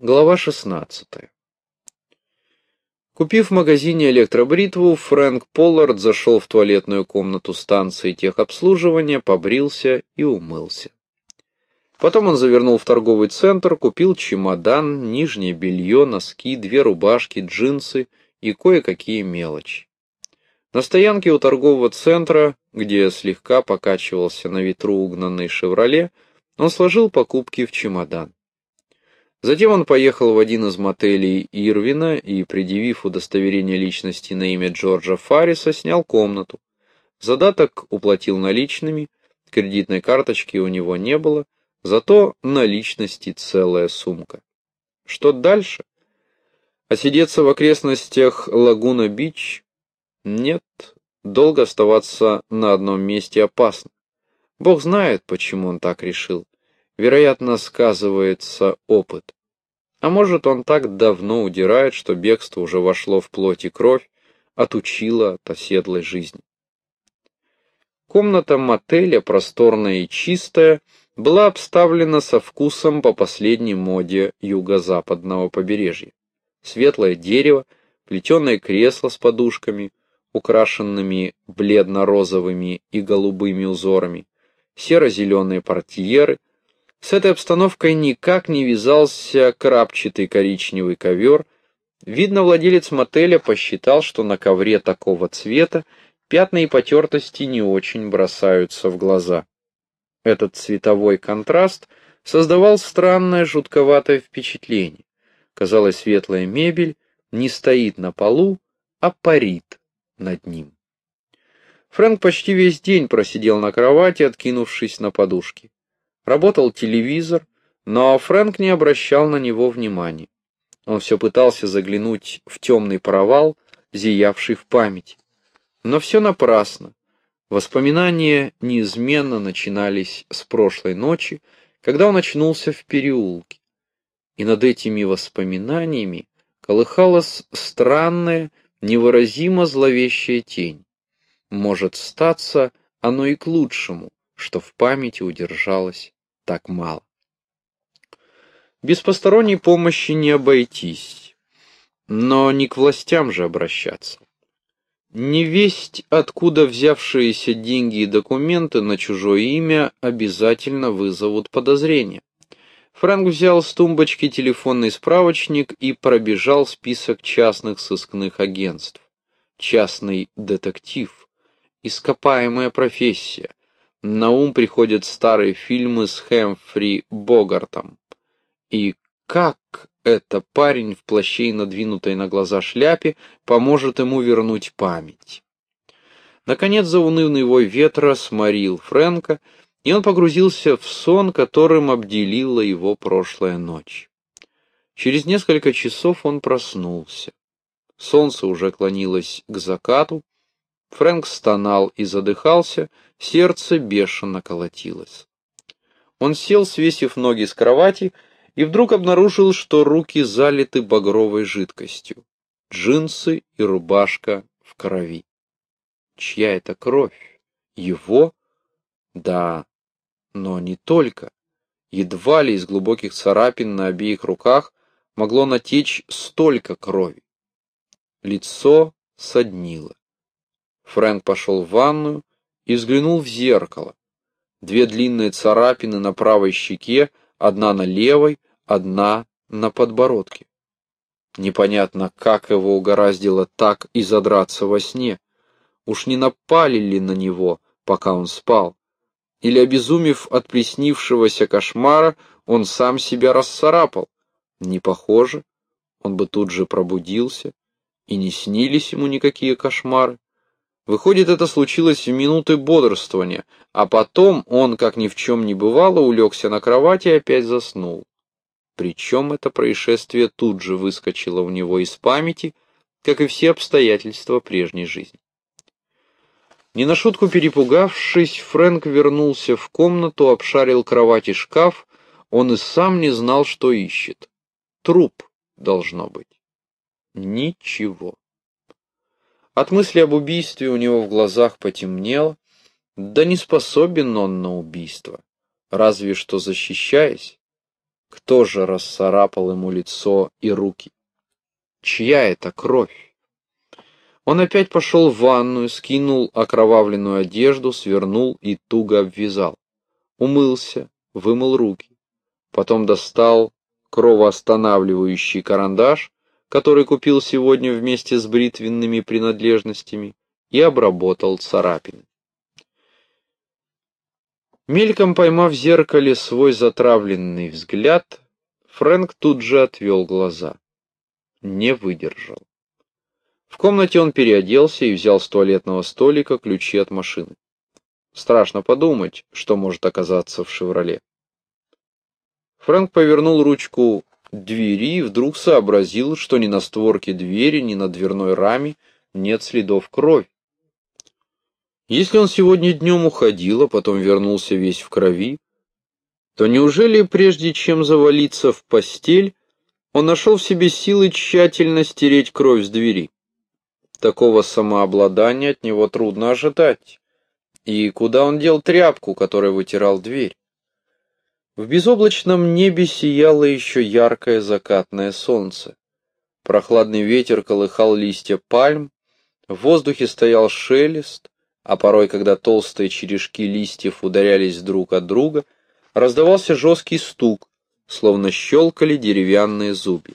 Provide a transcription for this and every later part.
Глава 16. Купив в магазине электробритву, Фрэнк Поллард зашел в туалетную комнату станции техобслуживания, побрился и умылся. Потом он завернул в торговый центр, купил чемодан, нижнее белье, носки, две рубашки, джинсы и кое-какие мелочи. На стоянке у торгового центра, где слегка покачивался на ветру угнанный «Шевроле», он сложил покупки в чемодан. Затем он поехал в один из мотелей Ирвина и, предъявив удостоверение личности на имя Джорджа Фарриса, снял комнату. Задаток уплатил наличными, кредитной карточки у него не было, зато наличности целая сумка. Что дальше? Осидеться в окрестностях Лагуна-Бич? Нет, долго оставаться на одном месте опасно. Бог знает, почему он так решил. Вероятно, сказывается опыт. А может, он так давно удирает, что бегство уже вошло в плоть и кровь, отучило от оседлой жизни. Комната мотеля, просторная и чистая, была обставлена со вкусом по последней моде юго-западного побережья. Светлое дерево, плетеное кресло с подушками, украшенными бледно-розовыми и голубыми узорами, серо-зеленые портьеры, с этой обстановкой никак не вязался крапчатый коричневый ковер. Видно, владелец мотеля посчитал, что на ковре такого цвета пятна и потертости не очень бросаются в глаза. Этот цветовой контраст создавал странное жутковатое впечатление. Казалось, светлая мебель не стоит на полу, а парит над ним. Фрэнк почти весь день просидел на кровати, откинувшись на подушки. Работал телевизор, но Фрэнк не обращал на него внимания. Он все пытался заглянуть в темный провал, зиявший в память. Но все напрасно. Воспоминания неизменно начинались с прошлой ночи, когда он очнулся в переулке. И над этими воспоминаниями колыхалась странная, невыразимо зловещая тень. Может статься оно и к лучшему, что в памяти удержалось так мало. Без посторонней помощи не обойтись, но не к властям же обращаться. Невесть, откуда взявшиеся деньги и документы на чужое имя обязательно вызовут подозрения. Фрэнк взял с тумбочки телефонный справочник и пробежал список частных сыскных агентств. Частный детектив. Ископаемая профессия. На ум приходят старые фильмы с Хэмфри Богартом. И как это парень в плаще и надвинутой на глаза шляпе поможет ему вернуть память? Наконец заунывный вой ветра сморил Фрэнка, и он погрузился в сон, которым обделила его прошлая ночь. Через несколько часов он проснулся. Солнце уже клонилось к закату, Фрэнк стонал и задыхался, сердце бешено колотилось. Он сел, свесив ноги с кровати, и вдруг обнаружил, что руки залиты багровой жидкостью. Джинсы и рубашка в крови. Чья это кровь? Его? Да, но не только. Едва ли из глубоких царапин на обеих руках могло натечь столько крови. Лицо соднило. Фрэнк пошел в ванную и взглянул в зеркало. Две длинные царапины на правой щеке, одна на левой, одна на подбородке. Непонятно, как его угораздило так и задраться во сне. Уж не напали ли на него, пока он спал? Или, обезумев от приснившегося кошмара, он сам себя расцарапал? Не похоже. Он бы тут же пробудился, и не снились ему никакие кошмары. Выходит, это случилось в минуты бодрствования, а потом он, как ни в чем не бывало, улегся на кровати и опять заснул. Причем это происшествие тут же выскочило у него из памяти, как и все обстоятельства прежней жизни. Не на шутку перепугавшись, Фрэнк вернулся в комнату, обшарил кровать и шкаф, он и сам не знал, что ищет. Труп, должно быть. Ничего. От мысли об убийстве у него в глазах потемнело. Да не способен он на убийство, разве что защищаясь. Кто же расцарапал ему лицо и руки? Чья это кровь? Он опять пошел в ванную, скинул окровавленную одежду, свернул и туго обвязал. Умылся, вымыл руки. Потом достал кровоостанавливающий карандаш, который купил сегодня вместе с бритвенными принадлежностями, и обработал царапины. Мельком поймав в зеркале свой затравленный взгляд, Фрэнк тут же отвел глаза. Не выдержал. В комнате он переоделся и взял с туалетного столика ключи от машины. Страшно подумать, что может оказаться в «Шевроле». Фрэнк повернул ручку двери и вдруг сообразил, что ни на створке двери, ни на дверной раме нет следов крови. Если он сегодня днем уходил, а потом вернулся весь в крови, то неужели прежде чем завалиться в постель, он нашел в себе силы тщательно стереть кровь с двери? Такого самообладания от него трудно ожидать. И куда он дел тряпку, которой вытирал дверь? В безоблачном небе сияло еще яркое закатное солнце. Прохладный ветер колыхал листья пальм, в воздухе стоял шелест, а порой, когда толстые черешки листьев ударялись друг от друга, раздавался жесткий стук, словно щелкали деревянные зубья.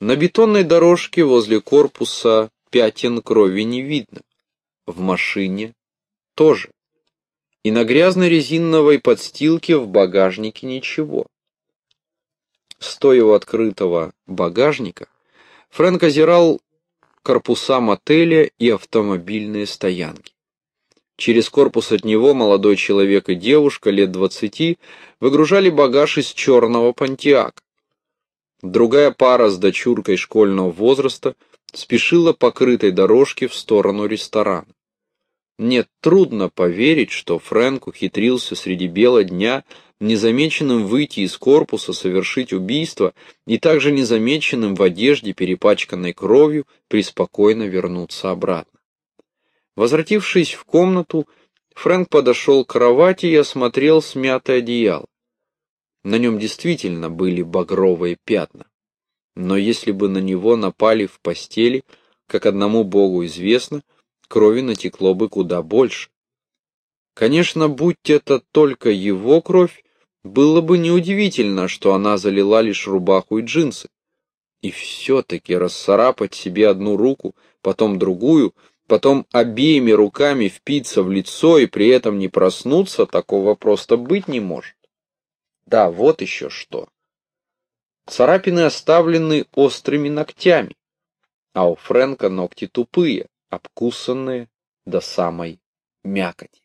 На бетонной дорожке возле корпуса пятен крови не видно. В машине тоже. И на грязной резиновой подстилке в багажнике ничего. Стоя у открытого багажника, Фрэнк озирал корпуса мотеля и автомобильные стоянки. Через корпус от него молодой человек и девушка лет двадцати выгружали багаж из черного пантиака. Другая пара с дочуркой школьного возраста спешила по крытой дорожке в сторону ресторана. Нет, трудно поверить, что Фрэнк ухитрился среди бела дня незамеченным выйти из корпуса, совершить убийство и также незамеченным в одежде, перепачканной кровью, преспокойно вернуться обратно. Возвратившись в комнату, Фрэнк подошел к кровати и осмотрел смятое одеяло. На нем действительно были багровые пятна. Но если бы на него напали в постели, как одному Богу известно, крови натекло бы куда больше. Конечно, будь это только его кровь, было бы неудивительно, что она залила лишь рубаху и джинсы. И все-таки расцарапать себе одну руку, потом другую, потом обеими руками впиться в лицо и при этом не проснуться, такого просто быть не может. Да, вот еще что. Царапины оставлены острыми ногтями, а у Фрэнка ногти тупые, обкусанные до самой мякоти.